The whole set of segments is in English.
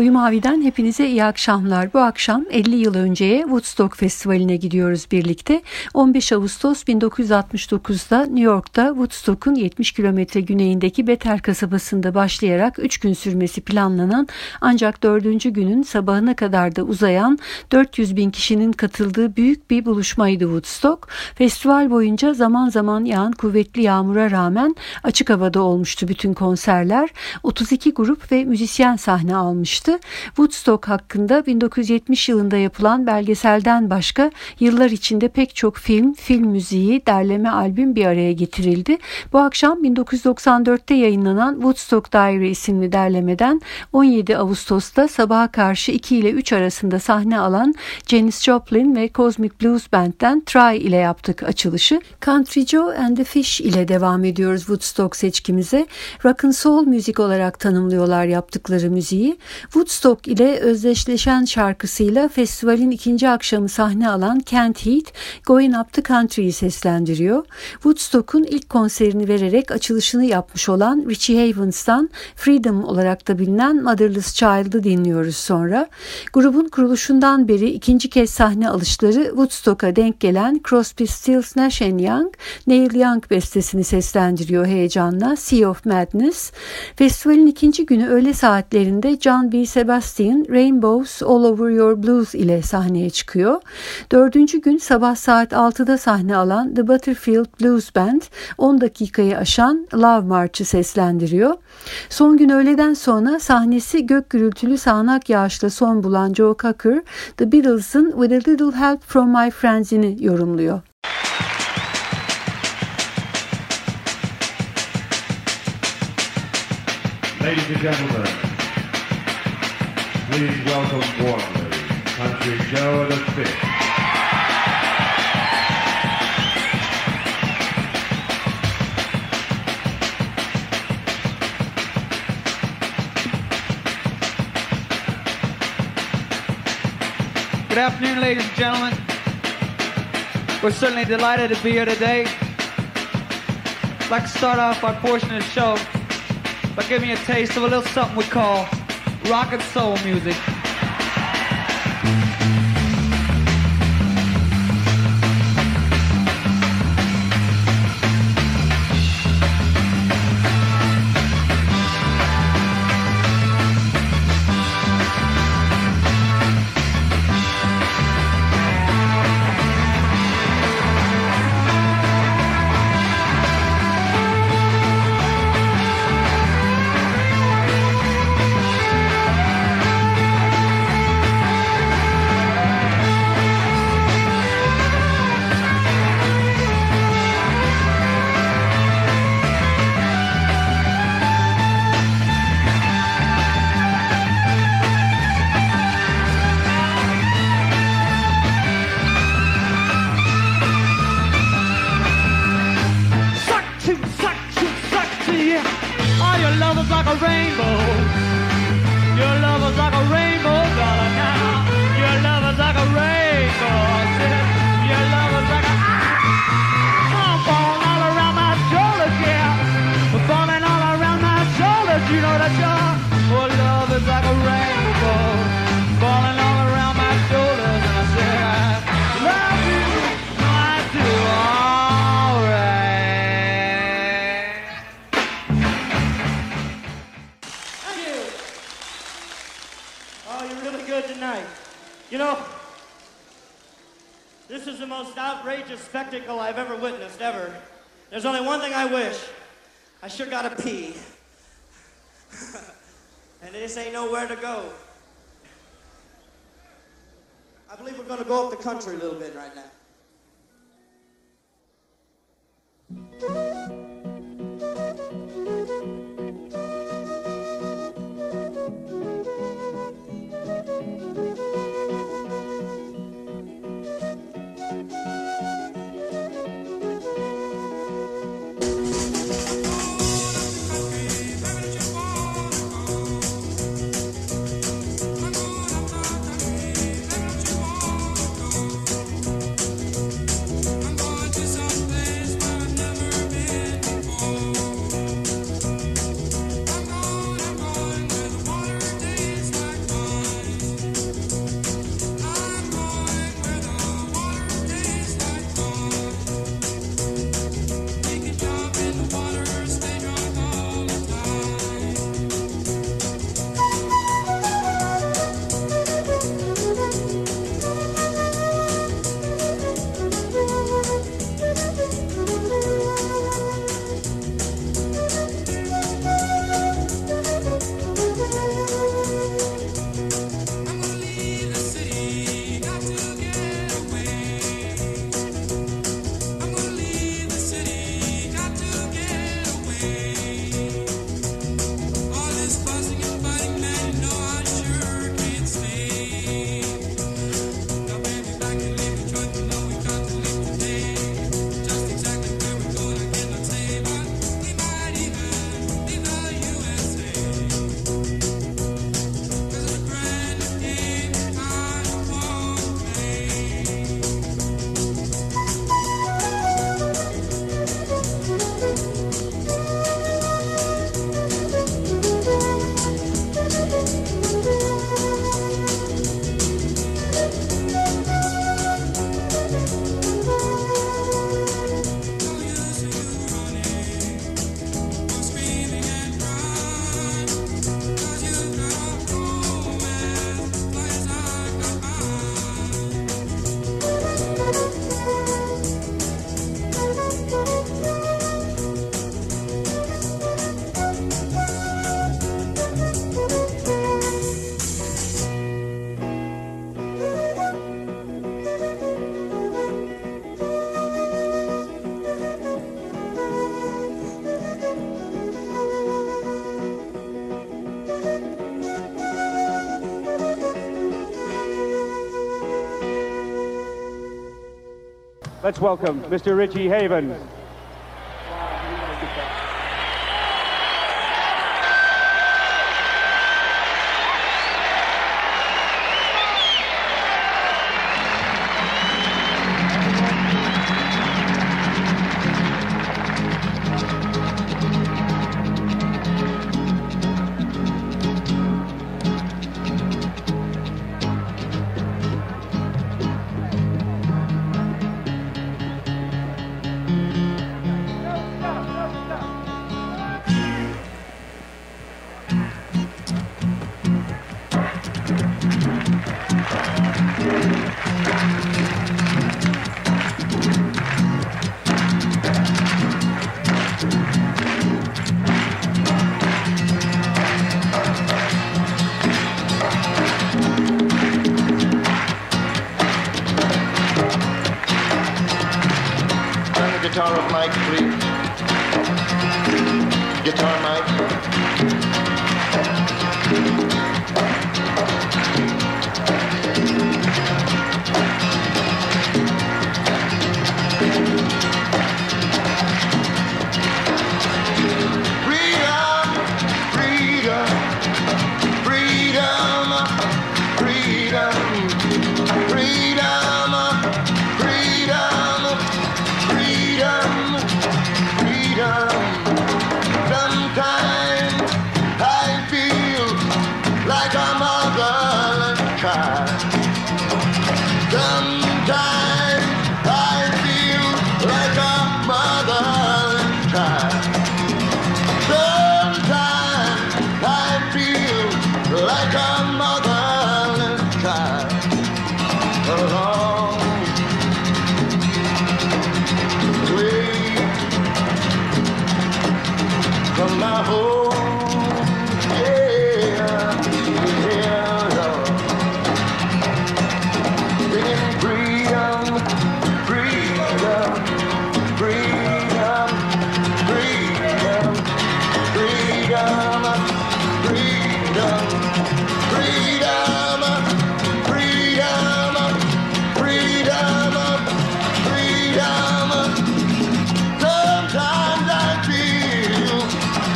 Koyu Mavi'den hepinize iyi akşamlar. Bu akşam 50 yıl önceye Woodstock Festivali'ne gidiyoruz birlikte. 15 Ağustos 1969'da New York'ta Woodstock'un 70 kilometre güneyindeki Bethel kasabasında başlayarak 3 gün sürmesi planlanan ancak 4. günün sabahına kadar da uzayan 400 bin kişinin katıldığı büyük bir buluşmaydı Woodstock. Festival boyunca zaman zaman yağan kuvvetli yağmura rağmen açık havada olmuştu bütün konserler. 32 grup ve müzisyen sahne almıştı. Woodstock hakkında 1970 yılında yapılan belgeselden başka yıllar içinde pek çok film, film müziği, derleme albüm bir araya getirildi. Bu akşam 1994'te yayınlanan Woodstock Diary isimli derlemeden 17 Ağustos'ta sabaha karşı 2 ile 3 arasında sahne alan Janis Joplin ve Cosmic Blues Band'den Try ile yaptık açılışı. Country Joe and the Fish ile devam ediyoruz Woodstock seçkimize. Rock and Soul müzik olarak tanımlıyorlar yaptıkları müziği. Woodstock ile özdeşleşen şarkısıyla festivalin ikinci akşamı sahne alan Kent Heat, Going Up the Country'yi seslendiriyor. Woodstock'un ilk konserini vererek açılışını yapmış olan Richie Havens'tan Freedom olarak da bilinen Motherless Child'ı dinliyoruz sonra. Grubun kuruluşundan beri ikinci kez sahne alışları Woodstock'a denk gelen Crosby, Stills, Nash Young, Neil Young bestesini seslendiriyor heyecanla Sea of Madness. Festivalin ikinci günü öğle saatlerinde John B. Sebastian Rainbows All Over Your Blues ile sahneye çıkıyor. Dördüncü gün sabah saat 6'da sahne alan The Butterfield Blues Band 10 dakikayı aşan Love March'ı seslendiriyor. Son gün öğleden sonra sahnesi gök gürültülü sağanak yağışla son bulan Joe Cocker, The Beatles'ın With a Little Help From My Friends'ini yorumluyor. Ladies and gentlemen, please welcome warmly Country Joe the Fish. Good afternoon, ladies and gentlemen. We're certainly delighted to be here today. I'd like to start off our portion of the show by giving you a taste of a little something we call rock and soul music. I wish. I sure gotta pee. and this ain't nowhere to go. I believe we're gonna go up the country a little bit Let's welcome Mr. Richie Havens.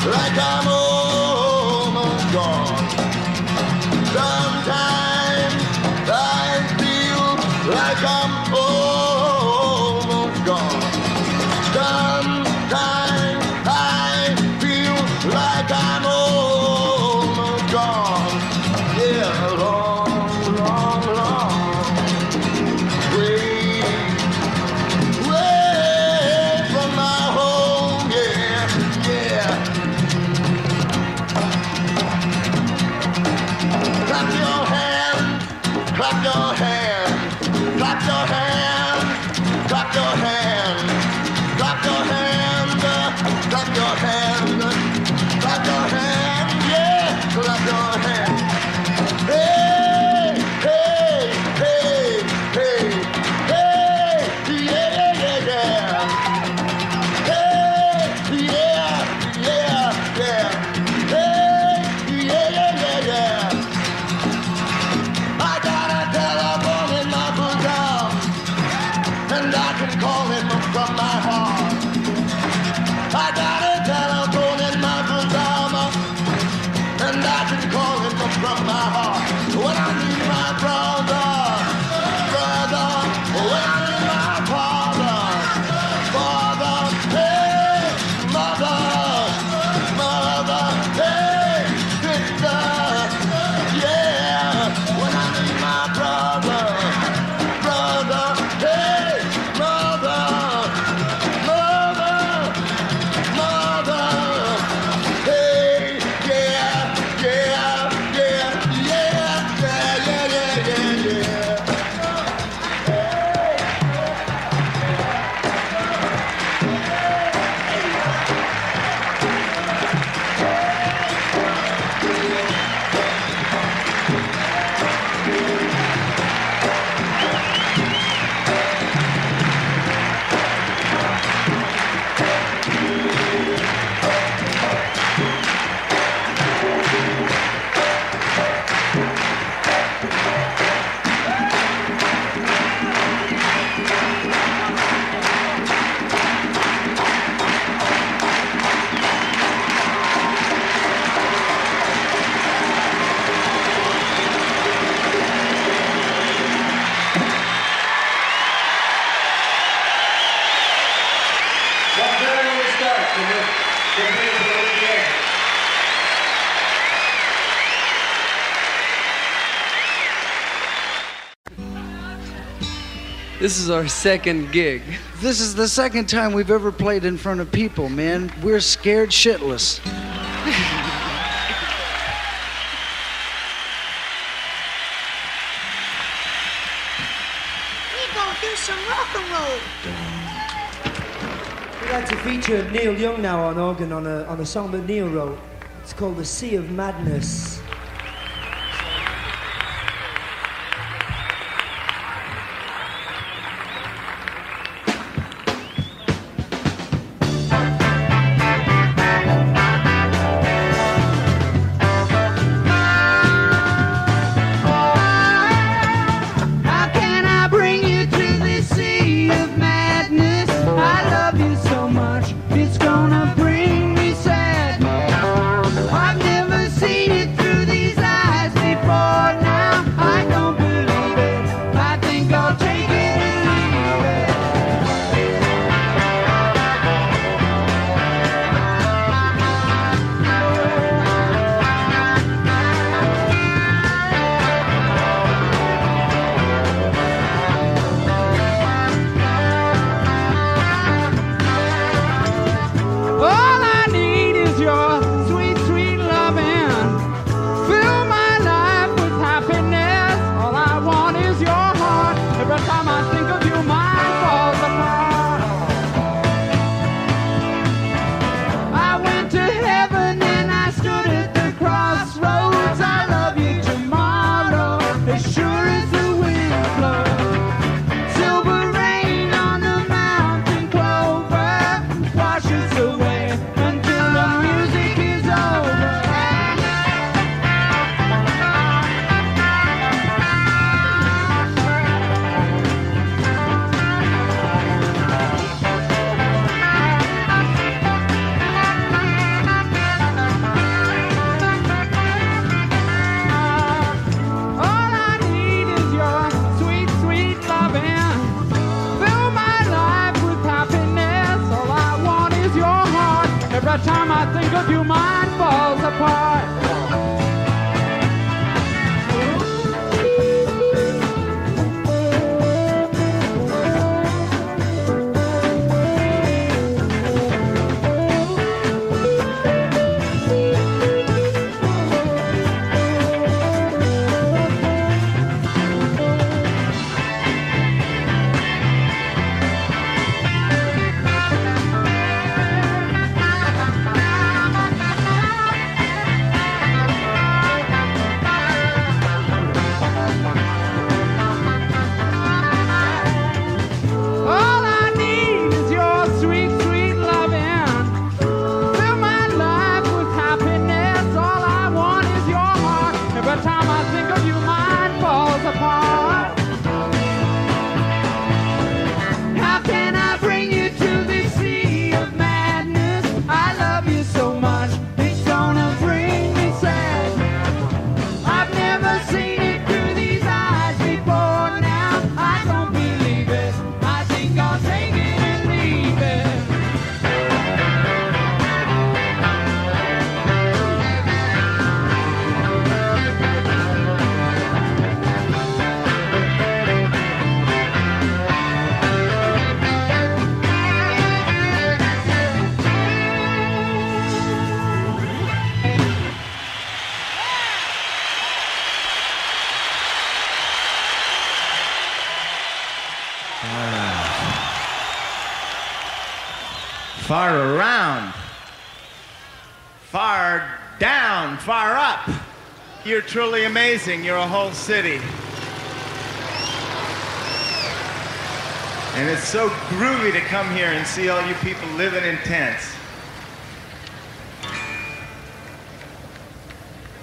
Like I'm This is our second gig. This is the second time we've ever played in front of people, man. We're scared shitless. We'd like to feature Neil Young now on organ on a, on a song that Neil wrote. It's called The Sea of Madness. you mind? Far down, far up. You're truly amazing. You're a whole city. And it's so groovy to come here and see all you people living in tents.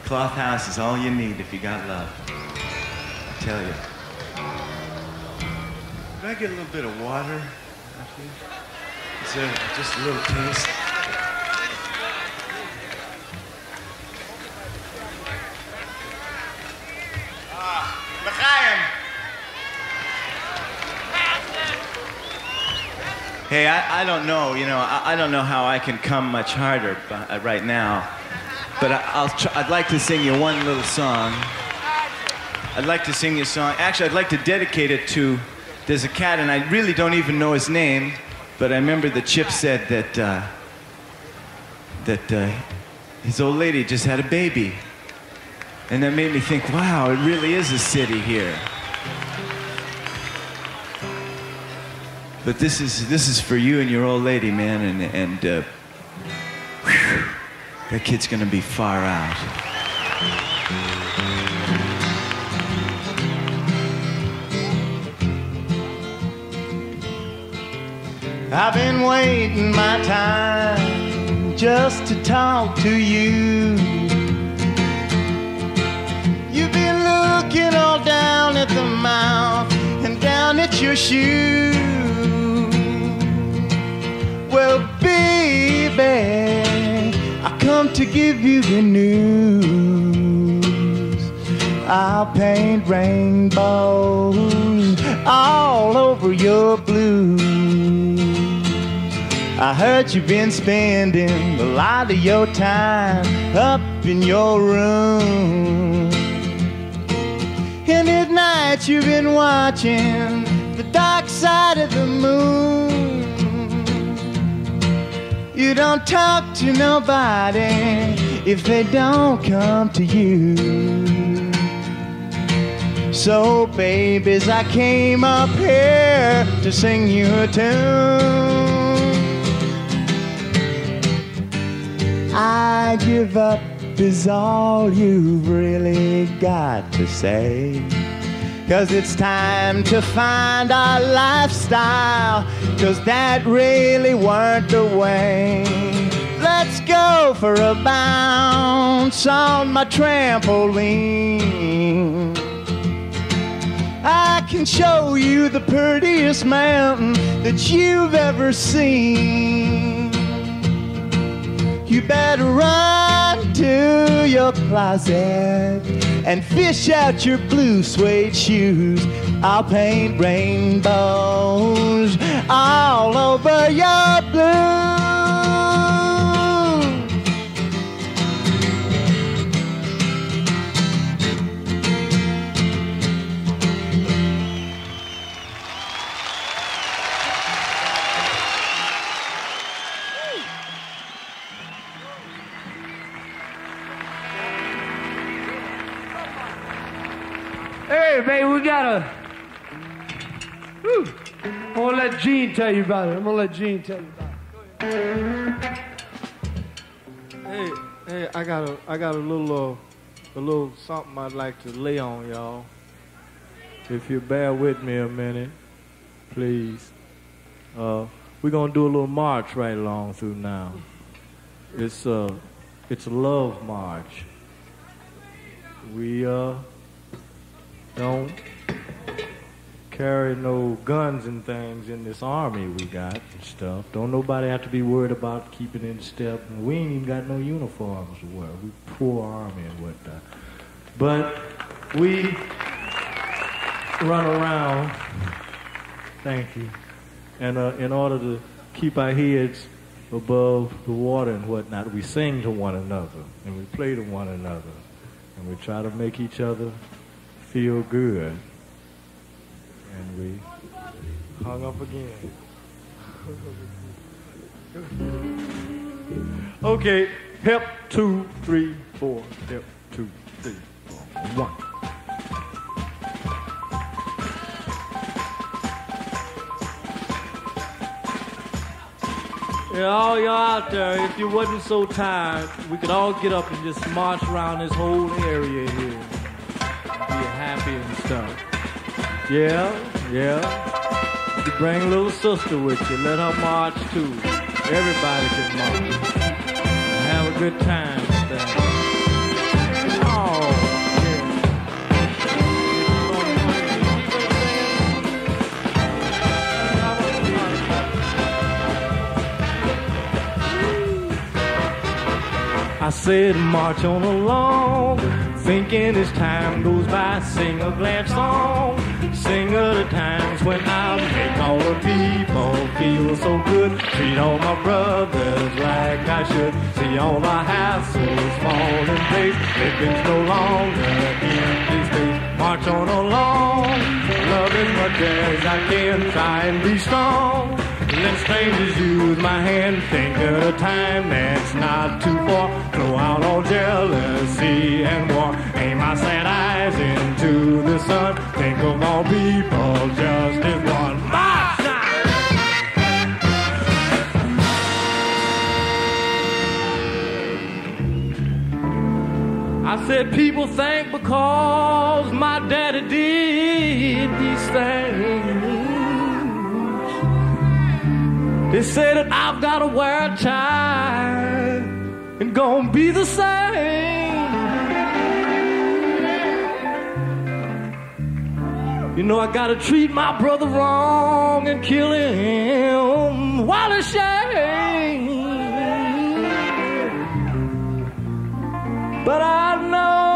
Cloth house is all you need if you got love. I tell you. Can I get a little bit of water? Is there just a little taste? Hey, I, I don't know, you know, I, I don't know how I can come much harder but, uh, right now, but I, will tr- I'd like to sing you one little song. I'd like to sing you a song. Actually, I'd like to dedicate it to, there's a cat, and I really don't even know his name, but I remember the chip said that, uh, that uh, his old lady just had a baby. And that made me think, wow, it really is a city here. But this is this is for you and your old lady, man, and and uh, whew, that kid's gonna be far out. I've been waiting my time just to talk to you. You've been looking all down at the mouth and down at your shoe. Well, baby, I come to give you the news. I'll paint rainbows all over your blues. I heard you've been spending a lot of your time up in your room. And at night you've been watching the dark side of the moon. You don't talk to nobody if they don't come to you. So, babies, I came up here to sing you a tune. I give up is all you've really got to say. Cause it's time to find our lifestyle. Cause that really weren't the way. Let's go for a bounce on my trampoline. I can show you the prettiest mountain that you've ever seen. You better run to your closet and fish out your blue suede shoes. I'll paint rainbows all over your blue. Hey, baby, we got a. I'm gonna let Gene tell you about it. I'm gonna let Gene tell you about it. Hey, hey, I got a, I got a little, uh, a little something I'd like to lay on y'all. If you bear with me a minute, please. Uh, we're gonna do a little march right along through now. It's uh, it's a love march. We uh, don't carry no guns and things in this army we got and stuff. Don't nobody have to be worried about keeping in step. We ain't even got no uniforms to wear. We poor army and whatnot. But we run around. Thank you. And uh, in order to keep our heads above the water and whatnot, we sing to one another and we play to one another and we try to make each other feel good. And we hung up again. okay, hip, two, three, four. Hip, two, three, four. One. Yeah, all y'all out there, if you wasn't so tired, we could all get up and just march around this whole area here. Happy and stuff. Yeah, yeah. You bring little sister with you, let her march too. Everybody can march. And have a good time. Oh, I said march on along, thinking as time goes by, sing a glad song. Sing of the times when I make all the people feel so good. Treat all my brothers like I should. See all the hassles fall in place. Living's no longer empty space. March on along, love as much as I can. Try and be strong. Let strangers use my hand. Think of a time that's not too far. Throw out all jealousy and war. Aim my sad eyes into the sun. Think of all people just as one. Now! I said people think because my daddy did these things. They say that I've got to wear a tie and gonna be the same. You know I gotta treat my brother wrong and kill him while ashamed. But I know,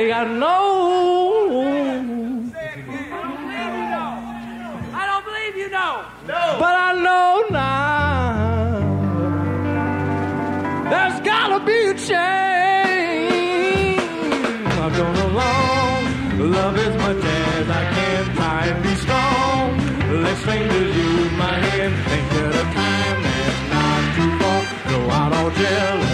Oh, I wanna tell you I know. I don't believe you know. But I know now there's gotta be a change. I've gone along, love as much as I can, try and be strong. Let strangers use my hand, think of the time that's not too far. Throw out all jealousy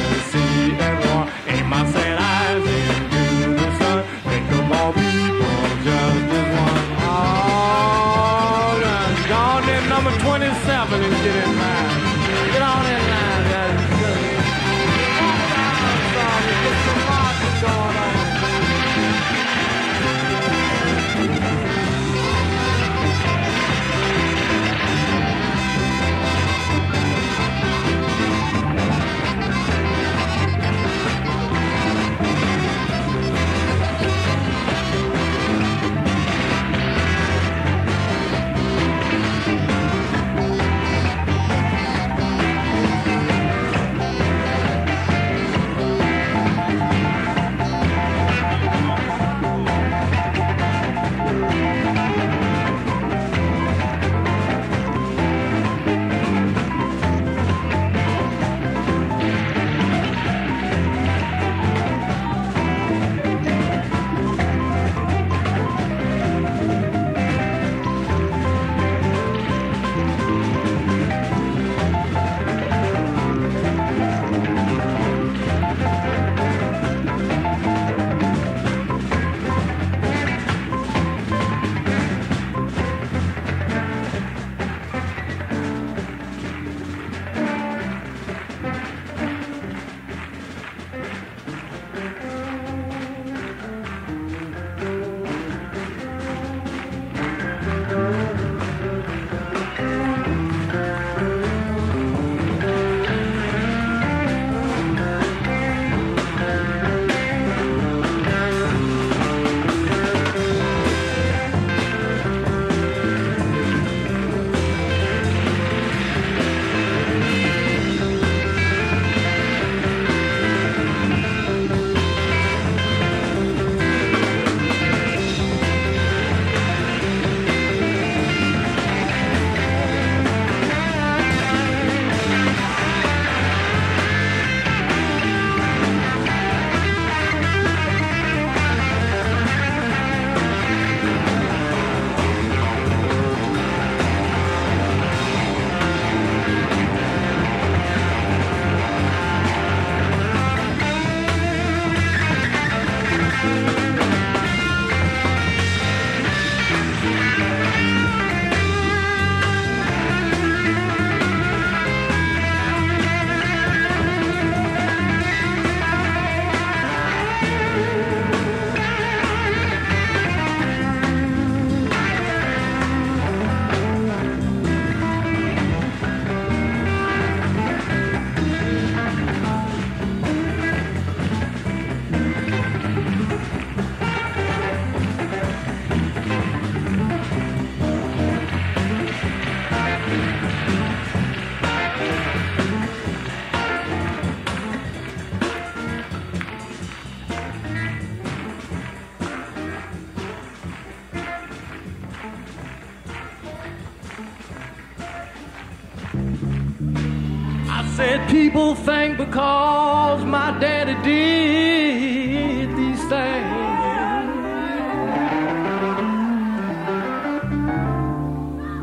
people think because my daddy did these things.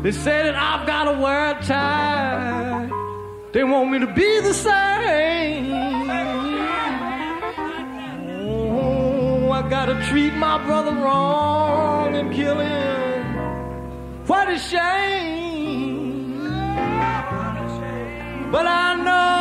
They said that I've got to wear a tie. They want me to be the same. Oh, I gotta treat my brother wrong and kill him. What a shame. But I know.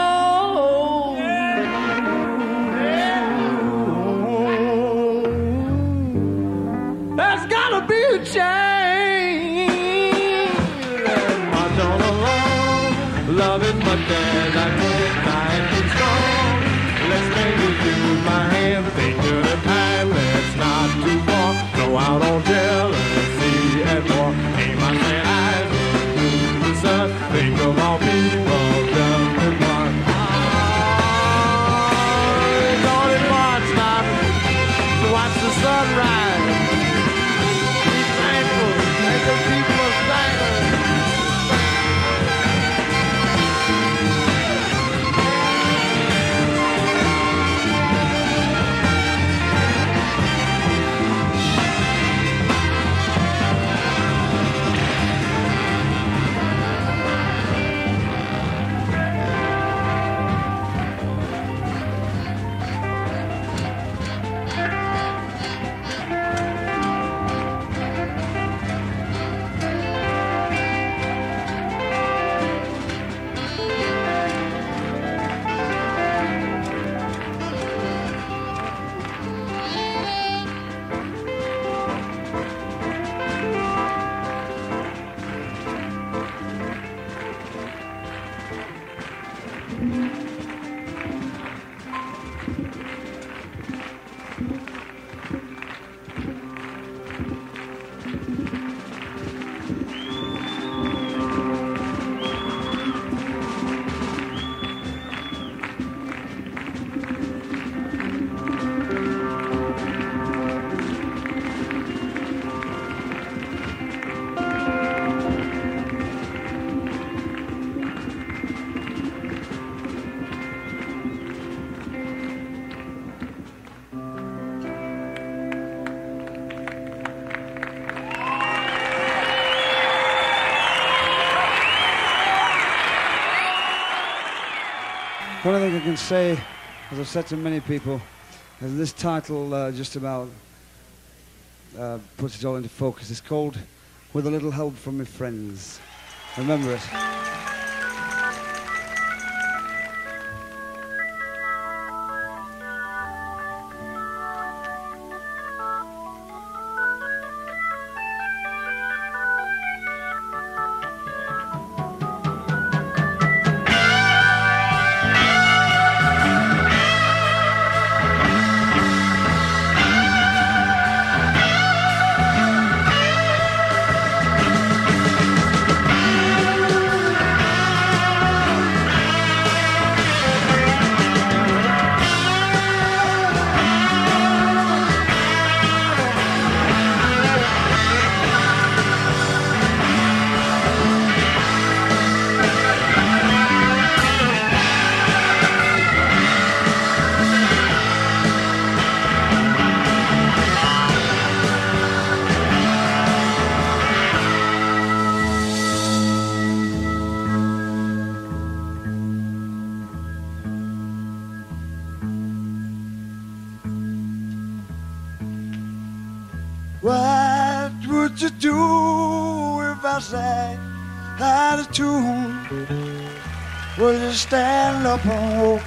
One thing I can say, as I've said to many people, is this title uh, just about uh, puts it all into focus. It's called With a Little Help from My Friends. Remember it.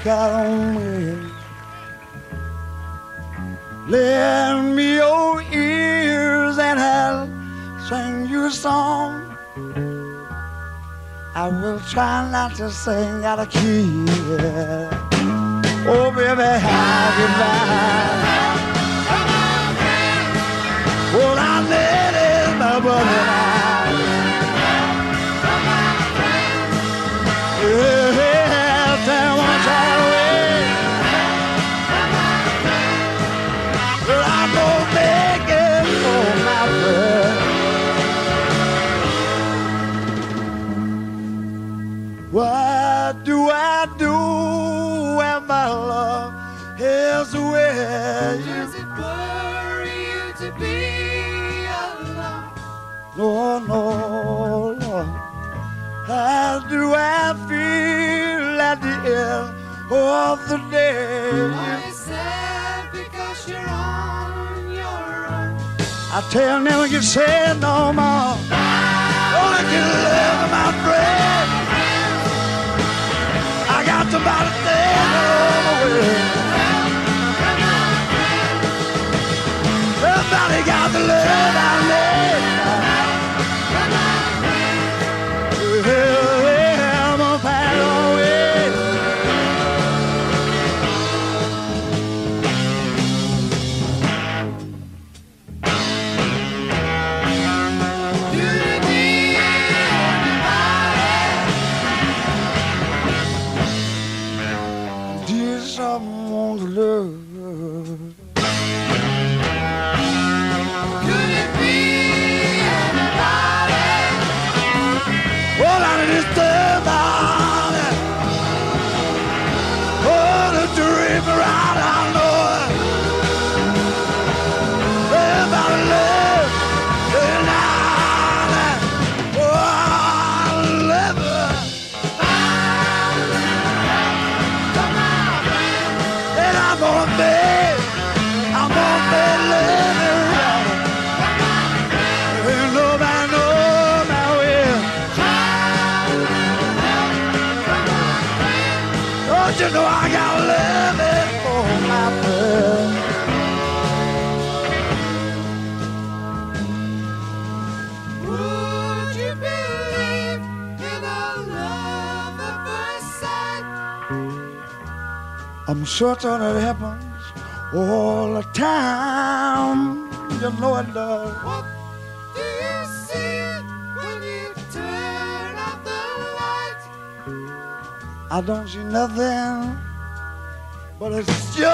Out on me? Lend me your ears and I'll sing you a song. I will try not to sing out of key. Oh, baby, how goodbye. Well, I need it, my brother. Of the day? I said because you're on your own. I tell never get sad no more. Only can live my friend. I got there I'm it happens all the time. You know it does. What do you see when you turn off the light? I don't see nothing, but it's just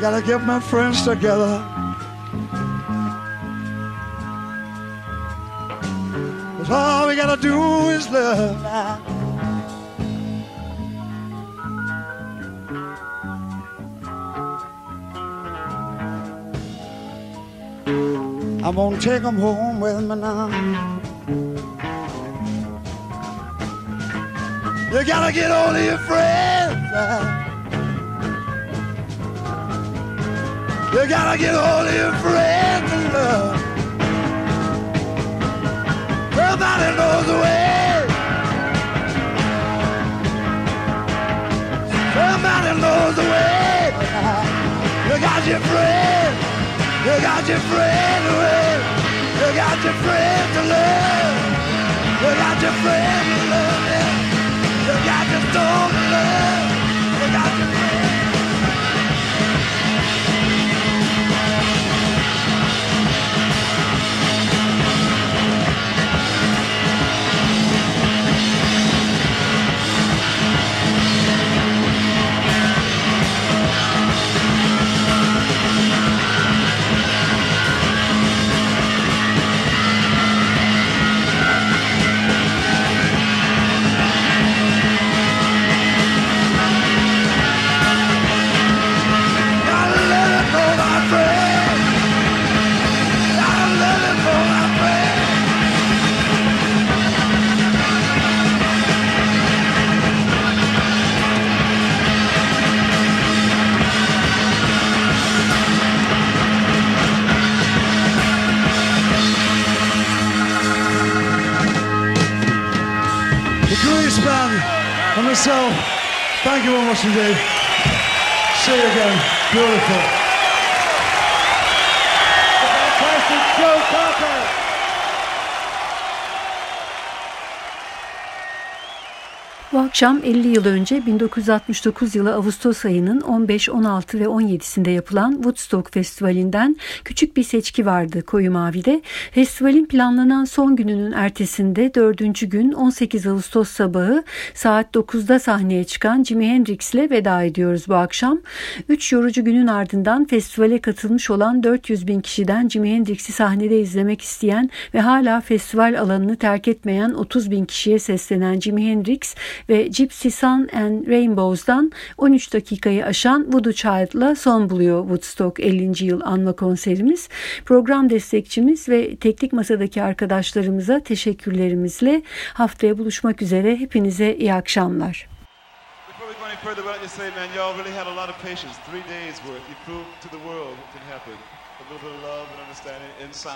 gotta get my friends together. Cause all we gotta do is love now. I'm gonna take 'em home with me now. You gotta get all of your friends. You gotta get all of your friends in love. Somebody knows the way. Somebody knows the way. You got your friend. You got your friend with. You got your friend to love. You got your friend to love. You got your soul to love. Akşam 50 yıl önce 1969 yılı Ağustos ayının 15, 16 ve 17'sinde yapılan Woodstock Festivali'nden küçük bir seçki vardı Koyu Mavi'de. Festivalin planlanan son gününün ertesinde 4. gün 18 Ağustos sabahı saat 9'da sahneye çıkan Jimi Hendrix'le veda ediyoruz bu akşam. 3 yorucu günün ardından festivale katılmış olan 400 bin kişiden Jimi Hendrix'i sahnede izlemek isteyen ve hala festival alanını terk etmeyen 30 bin kişiye seslenen Jimi Hendrix ve Gypsy Sun and Rainbows'dan 13 dakikayı aşan Voodoo Child'la son buluyor Woodstock 50. yıl anma konserimiz. Program destekçimiz ve teknik masadaki arkadaşlarımıza teşekkürlerimizle haftaya buluşmak üzere. Hepinize iyi akşamlar. A little bit of love and understanding and say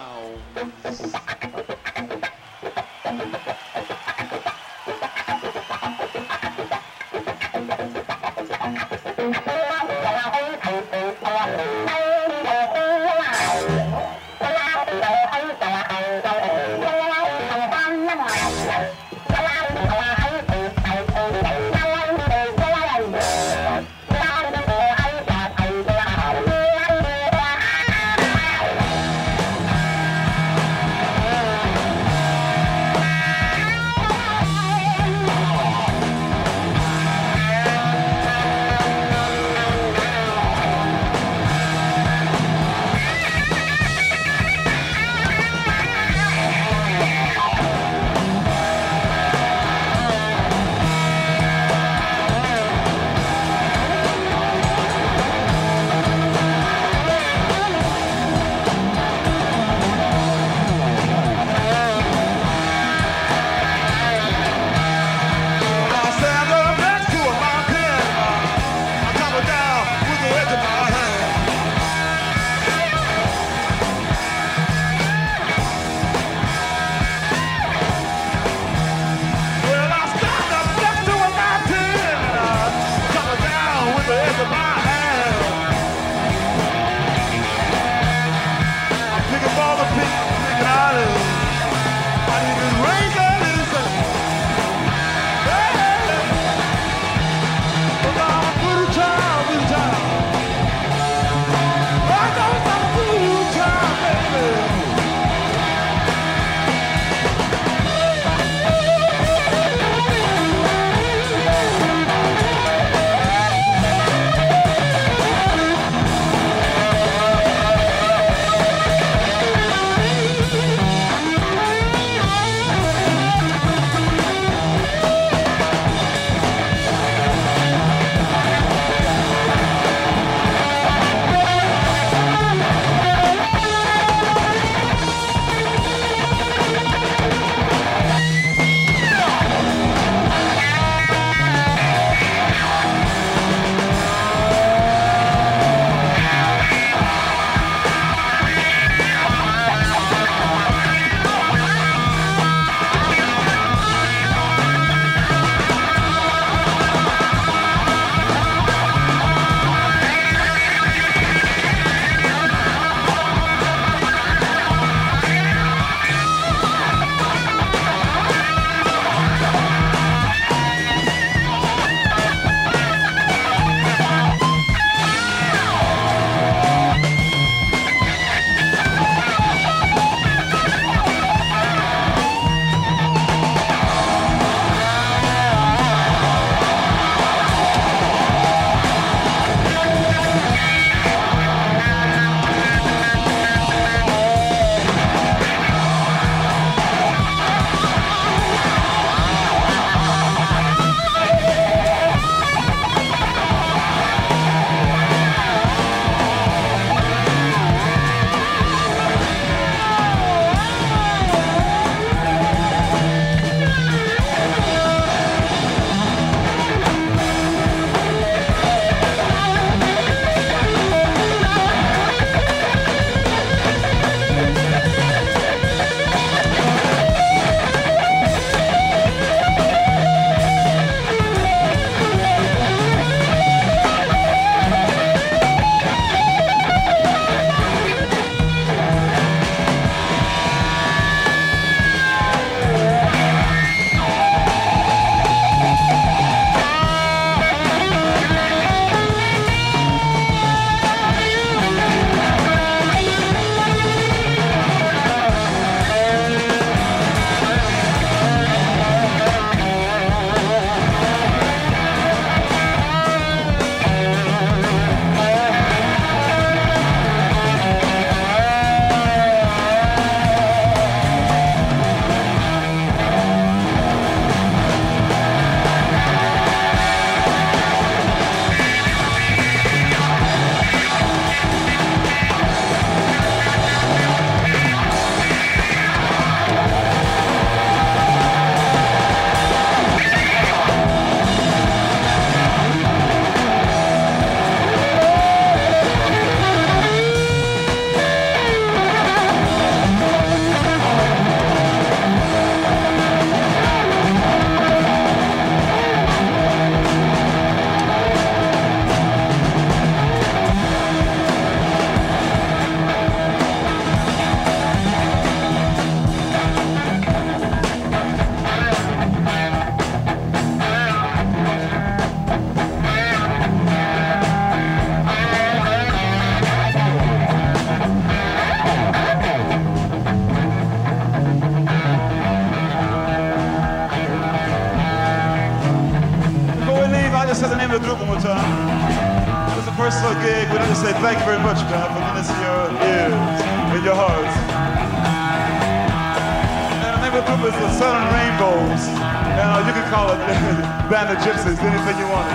Band of Gypsies, anything you want.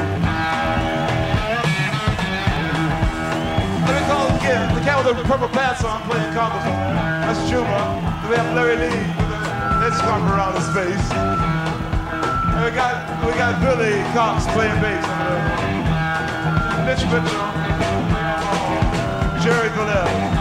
Let me call again, the cat with the purple pants on playing there. That's Juma. Then we have Larry Lee a headscarf around his face. And we got, we got Billy Cox playing bass. Mitch Mitchell, Jerry Gillette.